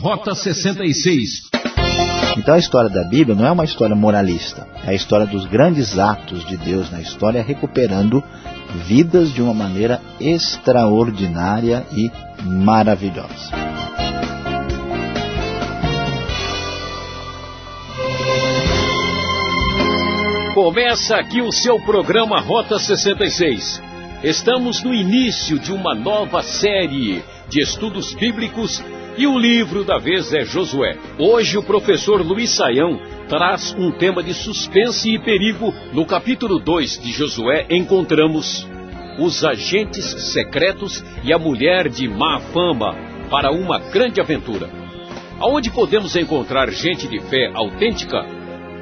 Rota 66. Então a história da Bíblia não é uma história moralista, é a história dos grandes atos de Deus na história, recuperando vidas de uma maneira extraordinária e maravilhosa. Começa aqui o seu programa Rota 66. Estamos no início de uma nova série de estudos bíblicos e o livro da vez é Josué. Hoje o professor Luiz Saião traz um tema de suspense e perigo. No capítulo 2 de Josué encontramos os agentes secretos e a mulher de má fama para uma grande aventura. Aonde podemos encontrar gente de fé autêntica?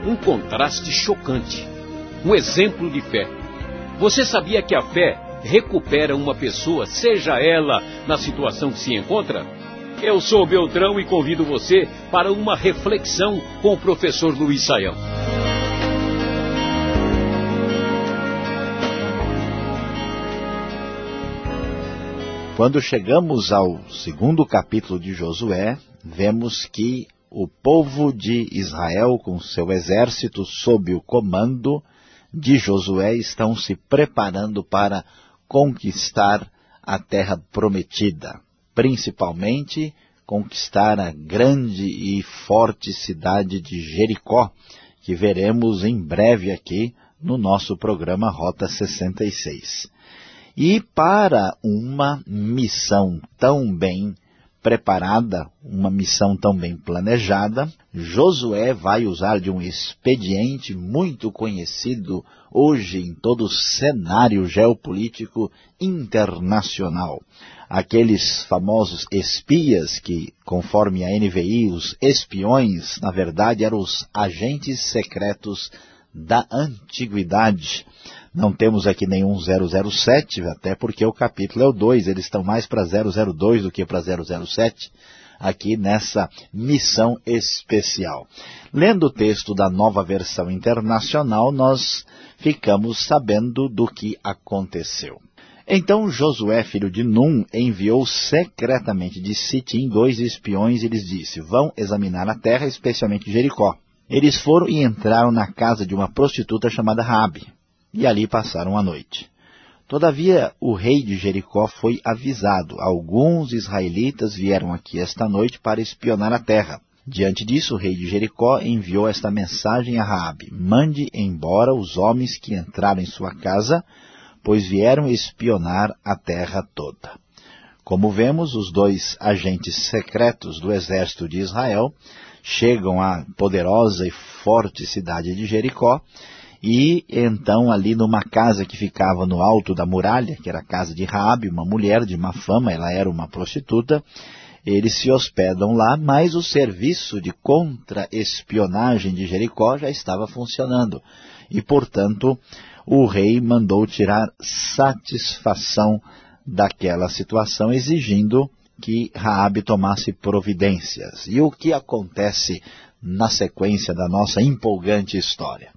Um contraste chocante. Um exemplo de fé. Você sabia que a fé recupera uma pessoa, seja ela na situação que se encontra? Eu sou Beltrão e convido você para uma reflexão com o professor Luiz Saião. Quando chegamos ao segundo capítulo de Josué, vemos que o povo de Israel, com seu exército sob o comando de Josué, estão se preparando para conquistar a terra prometida principalmente conquistar a grande e forte cidade de Jericó, que veremos em breve aqui no nosso programa Rota 66. E para uma missão tão bem preparada, uma missão tão bem planejada, Josué vai usar de um expediente muito conhecido hoje em todo o cenário geopolítico internacional aqueles famosos espias que, conforme a NVI, os espiões, na verdade, eram os agentes secretos da antiguidade. Não temos aqui nenhum 007, até porque o capítulo é o 2, eles estão mais para 002 do que para 007, aqui nessa missão especial. Lendo o texto da nova versão internacional, nós ficamos sabendo do que aconteceu. Então Josué, filho de Num, enviou secretamente de Sitim dois espiões e lhes disse, vão examinar a terra, especialmente Jericó. Eles foram e entraram na casa de uma prostituta chamada Rabi, e ali passaram a noite. Todavia, o rei de Jericó foi avisado. Alguns israelitas vieram aqui esta noite para espionar a terra. Diante disso, o rei de Jericó enviou esta mensagem a Raabe: Mande embora os homens que entraram em sua casa, pois vieram espionar a terra toda. Como vemos, os dois agentes secretos do exército de Israel chegam à poderosa e forte cidade de Jericó e então ali numa casa que ficava no alto da muralha, que era a casa de Raabe, uma mulher de má fama, ela era uma prostituta, eles se hospedam lá, mas o serviço de contra-espionagem de Jericó já estava funcionando. E, portanto, o rei mandou tirar satisfação daquela situação, exigindo que Raabe tomasse providências. E o que acontece na sequência da nossa empolgante história?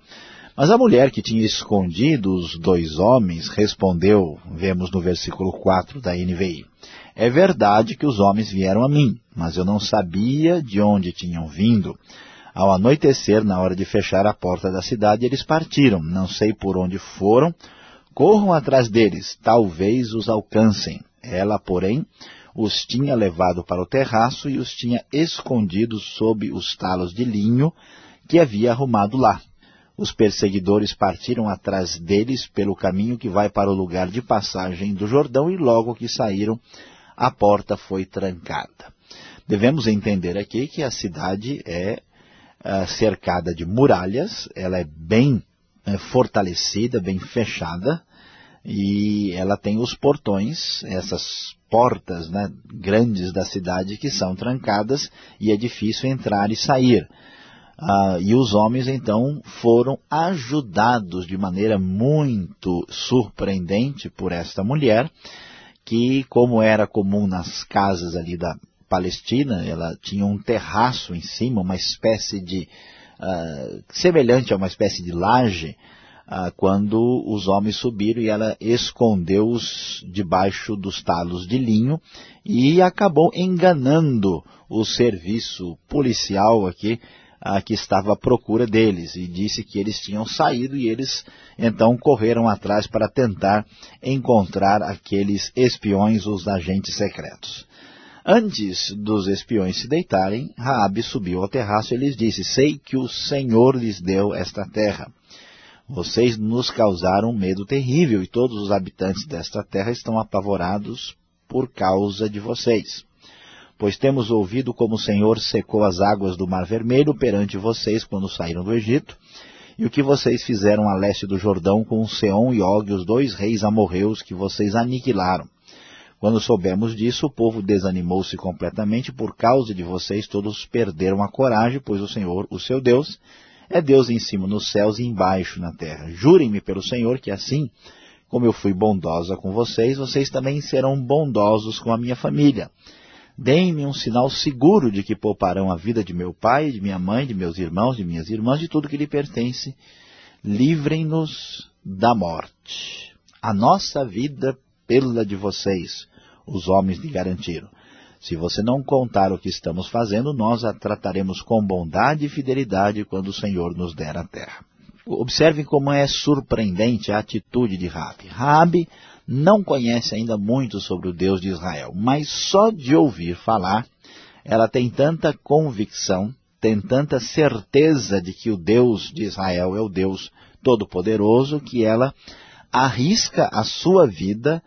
Mas a mulher que tinha escondido os dois homens respondeu, vemos no versículo 4 da NVI, É verdade que os homens vieram a mim, mas eu não sabia de onde tinham vindo. Ao anoitecer, na hora de fechar a porta da cidade, eles partiram. Não sei por onde foram. Corram atrás deles, talvez os alcancem. Ela, porém, os tinha levado para o terraço e os tinha escondidos sob os talos de linho que havia arrumado lá. Os perseguidores partiram atrás deles pelo caminho que vai para o lugar de passagem do Jordão e logo que saíram, a porta foi trancada. Devemos entender aqui que a cidade é cercada de muralhas, ela é bem uh, fortalecida, bem fechada, e ela tem os portões, essas portas né, grandes da cidade que são trancadas e é difícil entrar e sair. Uh, e os homens então foram ajudados de maneira muito surpreendente por esta mulher, que como era comum nas casas ali da, Palestina, ela tinha um terraço em cima, uma espécie de, uh, semelhante a uma espécie de laje, ah, quando os homens subiram e ela escondeu-os debaixo dos talos de linho e acabou enganando o serviço policial aqui, ah, que estava à procura deles, e disse que eles tinham saído e eles então correram atrás para tentar encontrar aqueles espiões, os agentes secretos. Antes dos espiões se deitarem, Raabe subiu ao terraço e lhes disse, sei que o Senhor lhes deu esta terra. Vocês nos causaram medo terrível e todos os habitantes desta terra estão apavorados por causa de vocês. Pois temos ouvido como o Senhor secou as águas do Mar Vermelho perante vocês quando saíram do Egito, e o que vocês fizeram a leste do Jordão com Seom e Og, os dois reis amorreus que vocês aniquilaram. Quando soubemos disso, o povo desanimou-se completamente por causa de vocês, todos perderam a coragem, pois o Senhor, o seu Deus, é Deus em cima nos céus e embaixo na terra. Jurem-me pelo Senhor que assim, como eu fui bondosa com vocês, vocês também serão bondosos com a minha família. Deem-me um sinal seguro de que pouparão a vida de meu pai, de minha mãe, de meus irmãos, de minhas irmãs, de tudo que lhe pertence. Livrem-nos da morte. A nossa vida pela de vocês, os homens lhe garantiram. Se você não contar o que estamos fazendo, nós a trataremos com bondade e fidelidade quando o Senhor nos der a terra. Observem como é surpreendente a atitude de Rabi. Rabi não conhece ainda muito sobre o Deus de Israel, mas só de ouvir falar, ela tem tanta convicção, tem tanta certeza de que o Deus de Israel é o Deus Todo-Poderoso, que ela arrisca a sua vida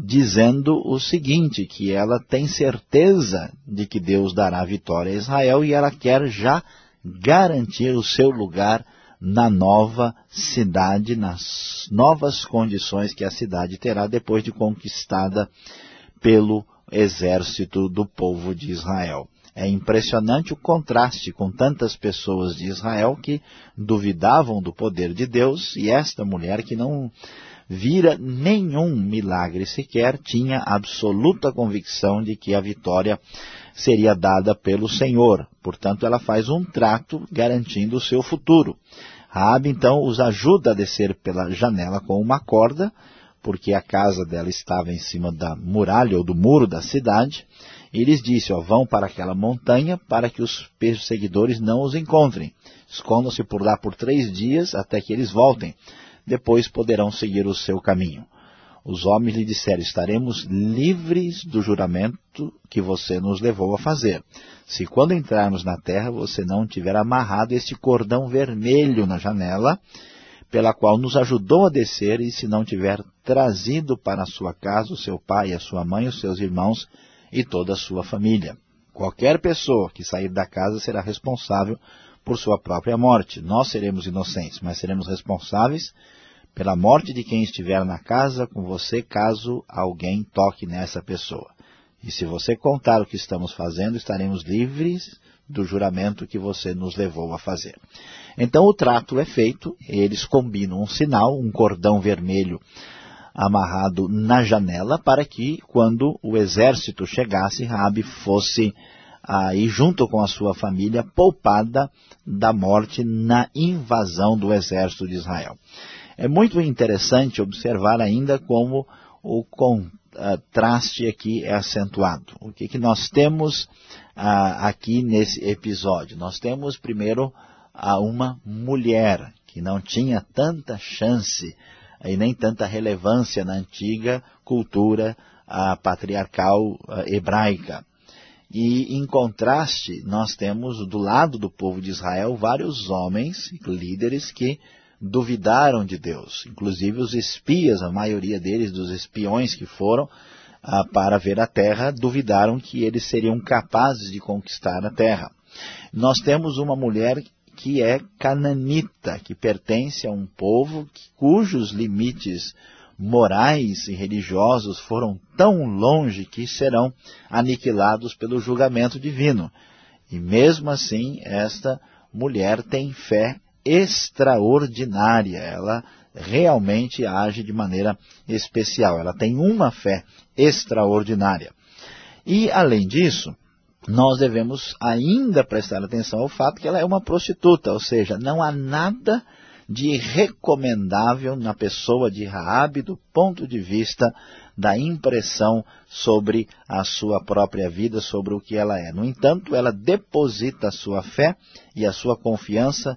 dizendo o seguinte, que ela tem certeza de que Deus dará vitória a Israel e ela quer já garantir o seu lugar na nova cidade, nas novas condições que a cidade terá depois de conquistada pelo exército do povo de Israel. É impressionante o contraste com tantas pessoas de Israel que duvidavam do poder de Deus e esta mulher que não vira nenhum milagre sequer, tinha absoluta convicção de que a vitória seria dada pelo Senhor. Portanto, ela faz um trato garantindo o seu futuro. Raabe, então, os ajuda a descer pela janela com uma corda, porque a casa dela estava em cima da muralha ou do muro da cidade, e lhes disse, ó, vão para aquela montanha para que os perseguidores não os encontrem. Escondam-se por lá por três dias até que eles voltem depois poderão seguir o seu caminho. Os homens lhe disseram, estaremos livres do juramento que você nos levou a fazer. Se quando entrarmos na terra você não tiver amarrado este cordão vermelho na janela, pela qual nos ajudou a descer, e se não tiver trazido para a sua casa o seu pai, a sua mãe, os seus irmãos e toda a sua família. Qualquer pessoa que sair da casa será responsável por sua própria morte. Nós seremos inocentes, mas seremos responsáveis pela morte de quem estiver na casa com você, caso alguém toque nessa pessoa. E se você contar o que estamos fazendo, estaremos livres do juramento que você nos levou a fazer. Então o trato é feito, eles combinam um sinal, um cordão vermelho amarrado na janela, para que quando o exército chegasse, Rabi fosse aí junto com a sua família poupada da morte na invasão do exército de Israel. É muito interessante observar ainda como o contraste aqui é acentuado. O que, que nós temos ah, aqui nesse episódio? Nós temos primeiro a uma mulher que não tinha tanta chance e nem tanta relevância na antiga cultura patriarcal hebraica. E, em contraste, nós temos do lado do povo de Israel vários homens, líderes, que duvidaram de Deus. Inclusive os espias, a maioria deles, dos espiões que foram ah, para ver a terra, duvidaram que eles seriam capazes de conquistar a terra. Nós temos uma mulher que é cananita, que pertence a um povo cujos limites morais e religiosos foram tão longe que serão aniquilados pelo julgamento divino. E mesmo assim, esta mulher tem fé extraordinária, ela realmente age de maneira especial, ela tem uma fé extraordinária. E, além disso, nós devemos ainda prestar atenção ao fato que ela é uma prostituta, ou seja, não há nada de recomendável na pessoa de Raabe do ponto de vista da impressão sobre a sua própria vida, sobre o que ela é. No entanto, ela deposita a sua fé e a sua confiança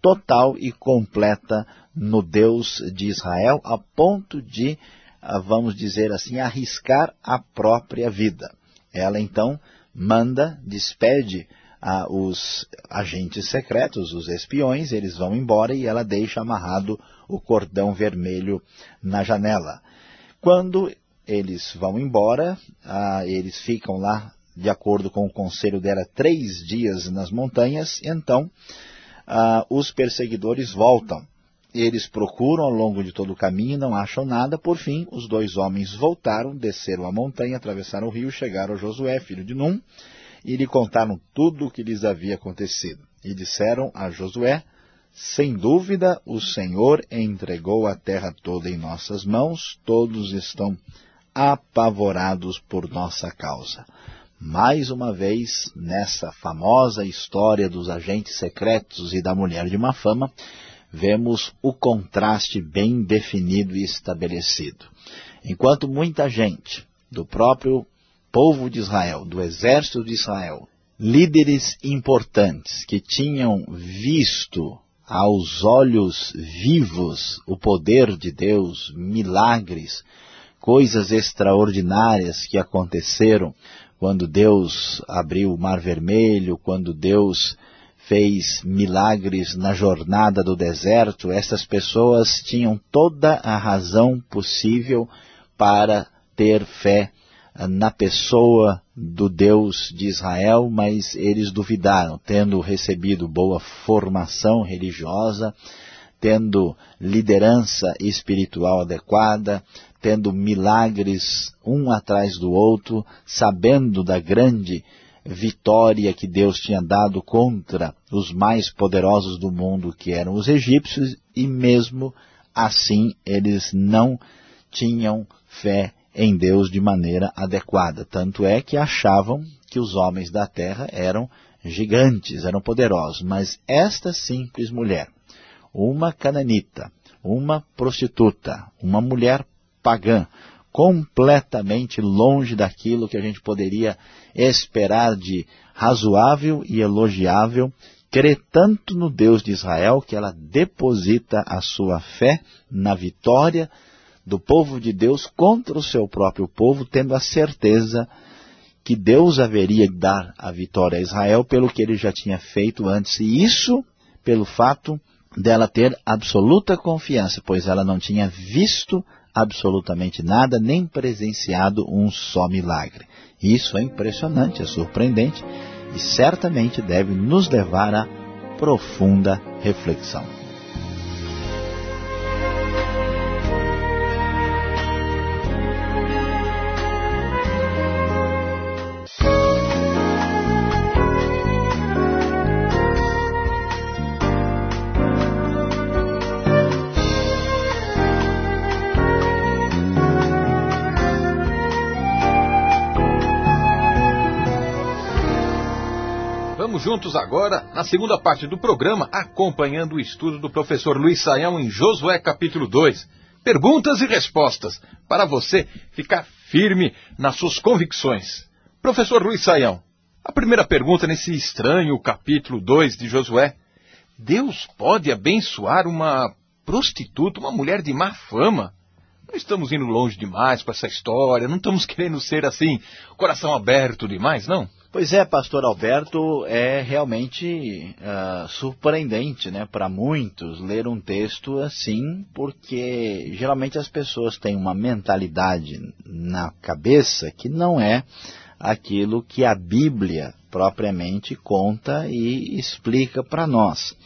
total e completa no Deus de Israel, a ponto de, ah, vamos dizer assim, arriscar a própria vida. Ela então manda, despede os agentes secretos, os espiões, eles vão embora e ela deixa amarrado o cordão vermelho na janela. Quando eles vão embora, eles ficam lá, de acordo com o conselho dela, três dias nas montanhas, então os perseguidores voltam. Eles procuram ao longo de todo o caminho, não acham nada. Por fim, os dois homens voltaram, desceram a montanha, atravessaram o rio, chegaram a Josué, filho de Num, e lhe contaram tudo o que lhes havia acontecido. E disseram a Josué, sem dúvida o Senhor entregou a terra toda em nossas mãos, todos estão apavorados por nossa causa. Mais uma vez, nessa famosa história dos agentes secretos e da mulher de má fama, vemos o contraste bem definido e estabelecido. Enquanto muita gente do próprio povo de Israel, do exército de Israel, líderes importantes que tinham visto aos olhos vivos o poder de Deus, milagres, coisas extraordinárias que aconteceram quando Deus abriu o Mar Vermelho, quando Deus fez milagres na jornada do deserto, essas pessoas tinham toda a razão possível para ter fé na pessoa do Deus de Israel, mas eles duvidaram, tendo recebido boa formação religiosa, tendo liderança espiritual adequada, tendo milagres um atrás do outro, sabendo da grande vitória que Deus tinha dado contra os mais poderosos do mundo, que eram os egípcios, e mesmo assim eles não tinham fé em Deus de maneira adequada. Tanto é que achavam que os homens da terra eram gigantes, eram poderosos. Mas esta simples mulher, uma cananita, uma prostituta, uma mulher pagã, completamente longe daquilo que a gente poderia esperar de razoável e elogiável, crê tanto no Deus de Israel que ela deposita a sua fé na vitória do povo de Deus contra o seu próprio povo, tendo a certeza que Deus haveria de dar a vitória a Israel pelo que ele já tinha feito antes. E isso pelo fato dela ter absoluta confiança, pois ela não tinha visto absolutamente nada, nem presenciado um só milagre. Isso é impressionante, é surpreendente e certamente deve nos levar a profunda reflexão. Juntos agora na segunda parte do programa, acompanhando o estudo do professor Luiz Saião em Josué capítulo 2. Perguntas e respostas para você ficar firme nas suas convicções. Professor Luiz Saião, a primeira pergunta nesse estranho capítulo 2 de Josué. Deus pode abençoar uma prostituta, uma mulher de má fama? Não estamos indo longe demais com essa história, não estamos querendo ser assim, coração aberto demais, não? Pois é, pastor Alberto, é realmente uh, surpreendente né, para muitos ler um texto assim, porque geralmente as pessoas têm uma mentalidade na cabeça que não é aquilo que a Bíblia propriamente conta e explica para nós.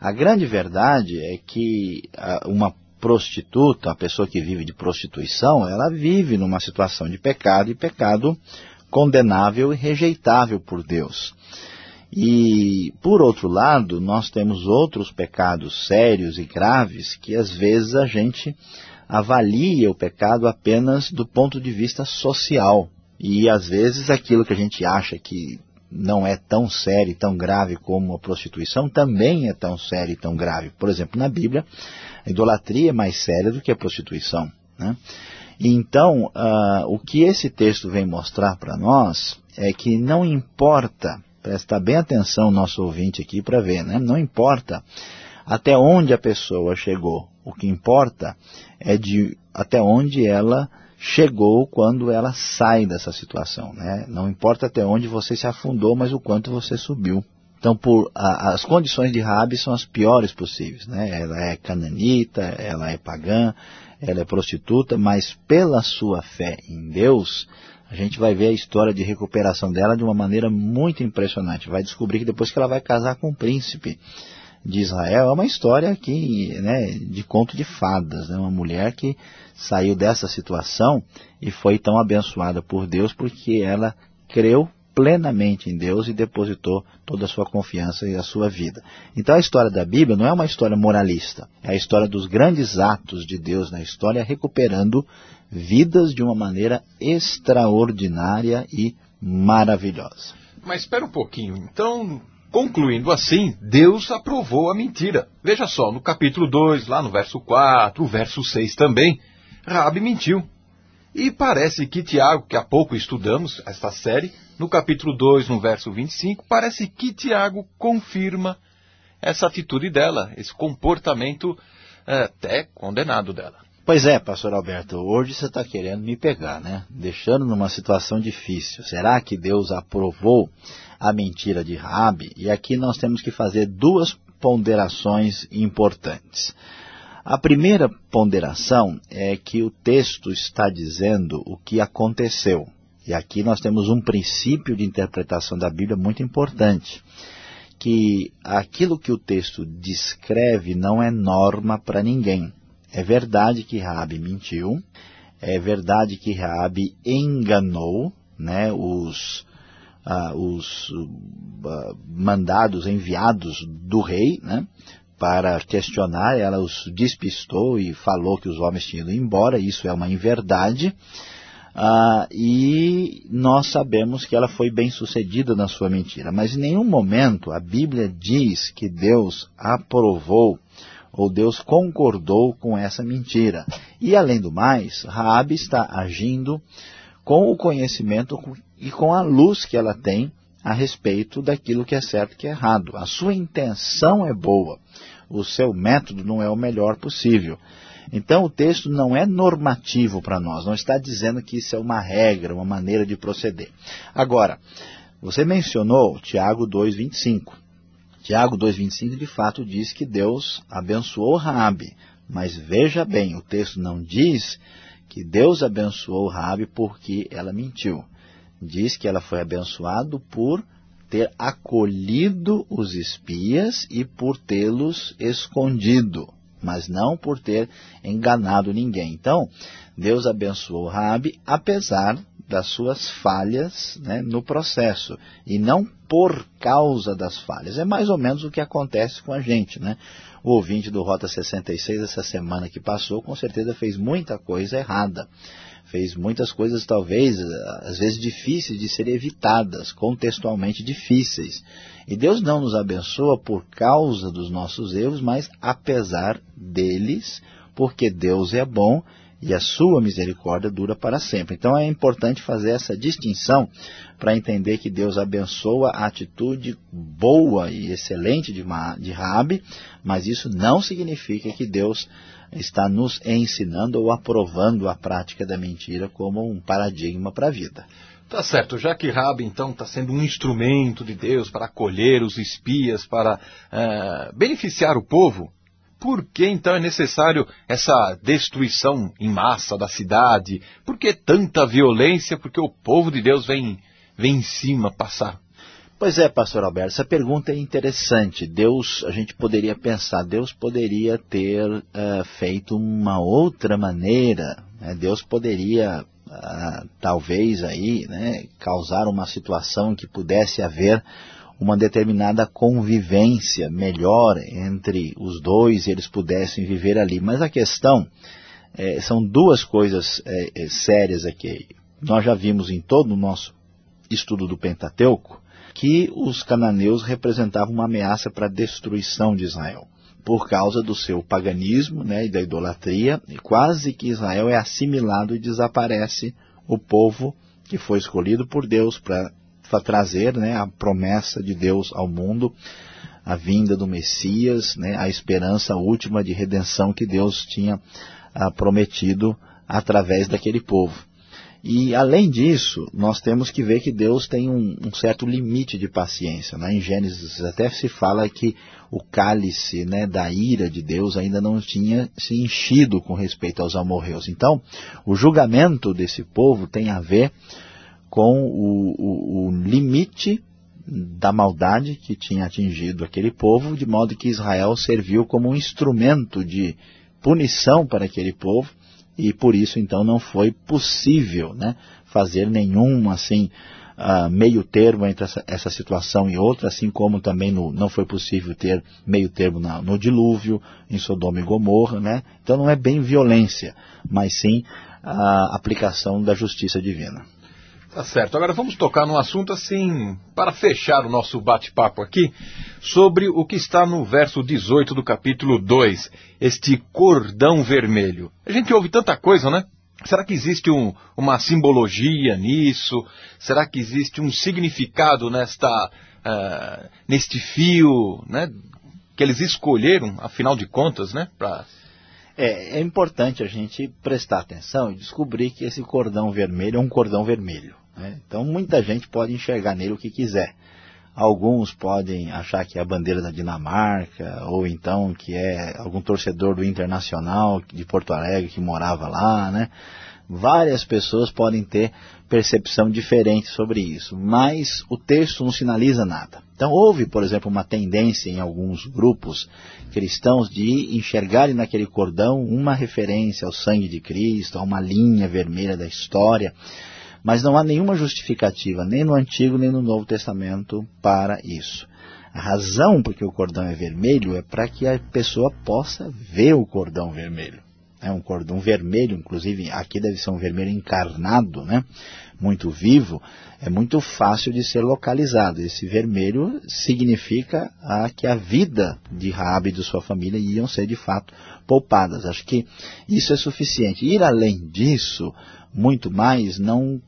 A grande verdade é que uh, uma prostituta, a pessoa que vive de prostituição, ela vive numa situação de pecado e pecado condenável e rejeitável por Deus. E, por outro lado, nós temos outros pecados sérios e graves que às vezes a gente avalia o pecado apenas do ponto de vista social. E às vezes aquilo que a gente acha que não é tão sério e tão grave como a prostituição, também é tão sério e tão grave. Por exemplo, na Bíblia, a idolatria é mais séria do que a prostituição. Né? Então, uh, o que esse texto vem mostrar para nós é que não importa, presta bem atenção nosso ouvinte aqui para ver, né? não importa até onde a pessoa chegou, o que importa é de até onde ela chegou quando ela sai dessa situação. Né? Não importa até onde você se afundou, mas o quanto você subiu. Então, por, a, as condições de Rabi são as piores possíveis. Né? Ela é cananita, ela é pagã, ela é prostituta, mas pela sua fé em Deus, a gente vai ver a história de recuperação dela de uma maneira muito impressionante. Vai descobrir que depois que ela vai casar com um príncipe de Israel, é uma história que, né, de conto de fadas. Né? Uma mulher que saiu dessa situação e foi tão abençoada por Deus porque ela creu plenamente em Deus e depositou toda a sua confiança e a sua vida. Então a história da Bíblia não é uma história moralista, é a história dos grandes atos de Deus na história recuperando vidas de uma maneira extraordinária e maravilhosa. Mas espera um pouquinho, então, concluindo assim, Deus aprovou a mentira. Veja só, no capítulo 2, lá no verso 4, o verso 6 também, Rabi mentiu. E parece que Tiago, que há pouco estudamos esta série, no capítulo 2, no verso 25, parece que Tiago confirma essa atitude dela, esse comportamento é, até condenado dela. Pois é, pastor Alberto, hoje você está querendo me pegar, né? Deixando numa situação difícil. Será que Deus aprovou a mentira de Rabi? E aqui nós temos que fazer duas ponderações importantes. A primeira ponderação é que o texto está dizendo o que aconteceu. E aqui nós temos um princípio de interpretação da Bíblia muito importante, que aquilo que o texto descreve não é norma para ninguém. É verdade que Raabe mentiu, é verdade que Raabe enganou né, os, ah, os ah, mandados enviados do rei, né, para questionar, ela os despistou e falou que os homens tinham ido embora, isso é uma inverdade, ah, e nós sabemos que ela foi bem sucedida na sua mentira. Mas em nenhum momento a Bíblia diz que Deus aprovou ou Deus concordou com essa mentira. E além do mais, Raabe está agindo com o conhecimento e com a luz que ela tem a respeito daquilo que é certo e que é errado. A sua intenção é boa, o seu método não é o melhor possível. Então o texto não é normativo para nós, não está dizendo que isso é uma regra, uma maneira de proceder. Agora, você mencionou Tiago 2,25. Tiago 2,25 de fato diz que Deus abençoou Raabe, mas veja bem, o texto não diz que Deus abençoou Raabe porque ela mentiu diz que ela foi abençoada por ter acolhido os espias e por tê-los escondido, mas não por ter enganado ninguém. Então, Deus abençoou Rabi apesar das suas falhas né, no processo, e não por causa das falhas. É mais ou menos o que acontece com a gente. Né? O ouvinte do Rota 66, essa semana que passou, com certeza fez muita coisa errada fez muitas coisas talvez, às vezes difíceis de serem evitadas, contextualmente difíceis. E Deus não nos abençoa por causa dos nossos erros, mas apesar deles, porque Deus é bom e a sua misericórdia dura para sempre. Então é importante fazer essa distinção para entender que Deus abençoa a atitude boa e excelente de, de Rabi, mas isso não significa que Deus está nos ensinando ou aprovando a prática da mentira como um paradigma para a vida. Tá certo, já que Rabi então está sendo um instrumento de Deus para acolher os espias, para uh, beneficiar o povo, por que então é necessário essa destruição em massa da cidade? Por que tanta violência? Porque o povo de Deus vem, vem em cima passar Pois é, pastor Alberto, essa pergunta é interessante. Deus, a gente poderia pensar, Deus poderia ter uh, feito uma outra maneira, né? Deus poderia, uh, talvez aí, né, causar uma situação que pudesse haver uma determinada convivência melhor entre os dois e eles pudessem viver ali. Mas a questão, é, são duas coisas é, sérias aqui. Nós já vimos em todo o nosso estudo do Pentateuco, que os cananeus representavam uma ameaça para a destruição de Israel por causa do seu paganismo né, e da idolatria, e quase que Israel é assimilado e desaparece o povo que foi escolhido por Deus para trazer né, a promessa de Deus ao mundo, a vinda do Messias, né, a esperança última de redenção que Deus tinha ah, prometido através daquele povo. E, além disso, nós temos que ver que Deus tem um, um certo limite de paciência. Né? Em Gênesis até se fala que o cálice né, da ira de Deus ainda não tinha se enchido com respeito aos amorreus. Então, o julgamento desse povo tem a ver com o, o, o limite da maldade que tinha atingido aquele povo, de modo que Israel serviu como um instrumento de punição para aquele povo, e por isso então não foi possível né, fazer nenhum assim uh, meio termo entre essa, essa, situação e outra, assim como também no, não foi possível ter meio termo na, no dilúvio, em Sodoma e Gomorra, né? Então não é bem violência, mas sim a aplicação da justiça divina. Tá certo. Agora vamos tocar num assunto assim, para fechar o nosso bate-papo aqui, sobre o que está no verso 18 do capítulo 2, este cordão vermelho. A gente ouve tanta coisa, né? Será que existe um, uma simbologia nisso? Será que existe um significado nesta, uh, neste fio, né? Que eles escolheram, afinal de contas, né? Pra... É, é importante a gente prestar atenção e descobrir que esse cordão vermelho é um cordão vermelho. Né? Então muita gente pode enxergar nele o que quiser. Alguns podem achar que é a bandeira da Dinamarca, ou então que é algum torcedor do Internacional de Porto Alegre que morava lá, né? Várias pessoas podem ter percepção diferente sobre isso, mas o texto não sinaliza nada. Então houve, por exemplo, uma tendência em alguns grupos cristãos de enxergarem naquele cordão uma referência ao sangue de Cristo, a uma linha vermelha da história, mas não há nenhuma justificativa, nem no Antigo nem no Novo Testamento, para isso. A razão porque o cordão é vermelho é para que a pessoa possa ver o cordão vermelho. É um cordão vermelho, inclusive aqui deve ser um vermelho encarnado, né? muito vivo, é muito fácil de ser localizado. Esse vermelho significa a, que a vida de Raab e de sua família iam ser de fato poupadas. Acho que isso é suficiente. Ir além disso, muito mais, não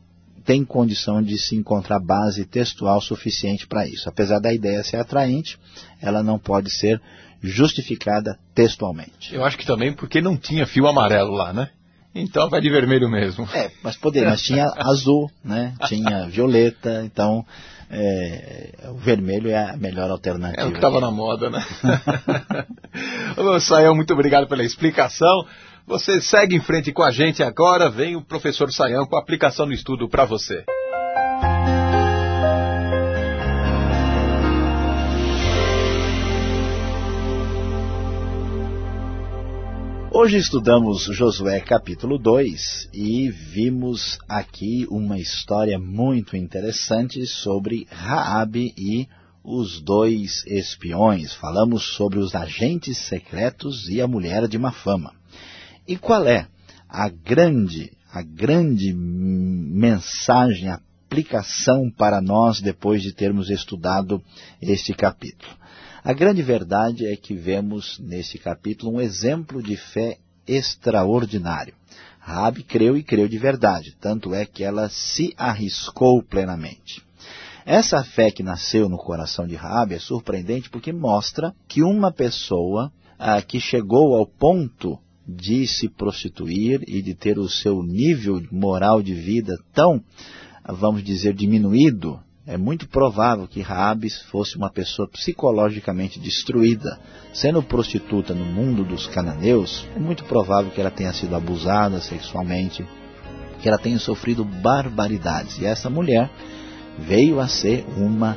tem condição de se encontrar base textual suficiente para isso. Apesar da ideia ser atraente, ela não pode ser justificada textualmente. Eu acho que também porque não tinha fio amarelo lá, né? Então vai de vermelho mesmo. É, mas poderia, mas tinha azul, né? Tinha violeta, então é, o vermelho é a melhor alternativa. É o que estava na moda, né? Sael, muito obrigado pela explicação. Você segue em frente com a gente agora, vem o professor Saião com a aplicação no estudo para você. Hoje estudamos Josué capítulo 2 e vimos aqui uma história muito interessante sobre Raabe e os dois espiões. Falamos sobre os agentes secretos e a mulher de má fama. E qual é a grande, a grande mensagem, aplicação para nós depois de termos estudado este capítulo? A grande verdade é que vemos nesse capítulo um exemplo de fé extraordinário. Rabi creu e creu de verdade, tanto é que ela se arriscou plenamente. Essa fé que nasceu no coração de Rabi é surpreendente porque mostra que uma pessoa ah, que chegou ao ponto de se prostituir e de ter o seu nível moral de vida tão, vamos dizer, diminuído, é muito provável que Raabes fosse uma pessoa psicologicamente destruída. Sendo prostituta no mundo dos cananeus, é muito provável que ela tenha sido abusada sexualmente, que ela tenha sofrido barbaridades. E essa mulher veio a ser uma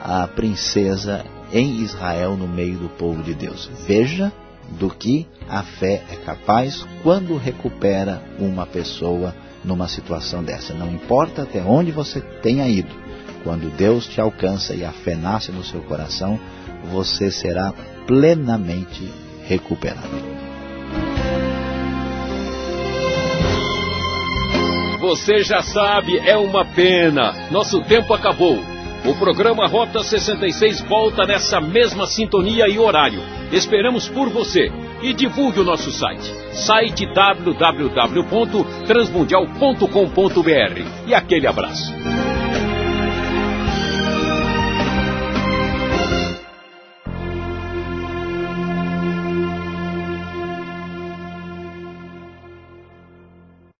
a princesa em Israel no meio do povo de Deus. Veja do que a fé é capaz quando recupera uma pessoa numa situação dessa. Não importa até onde você tenha ido, quando Deus te alcança e a fé nasce no seu coração, você será plenamente recuperado. Você já sabe, é uma pena. Nosso tempo acabou. O programa Rota 66 volta nessa mesma sintonia e horário. Esperamos por você e divulgue o nosso site. Site www.transmundial.com.br. E aquele abraço.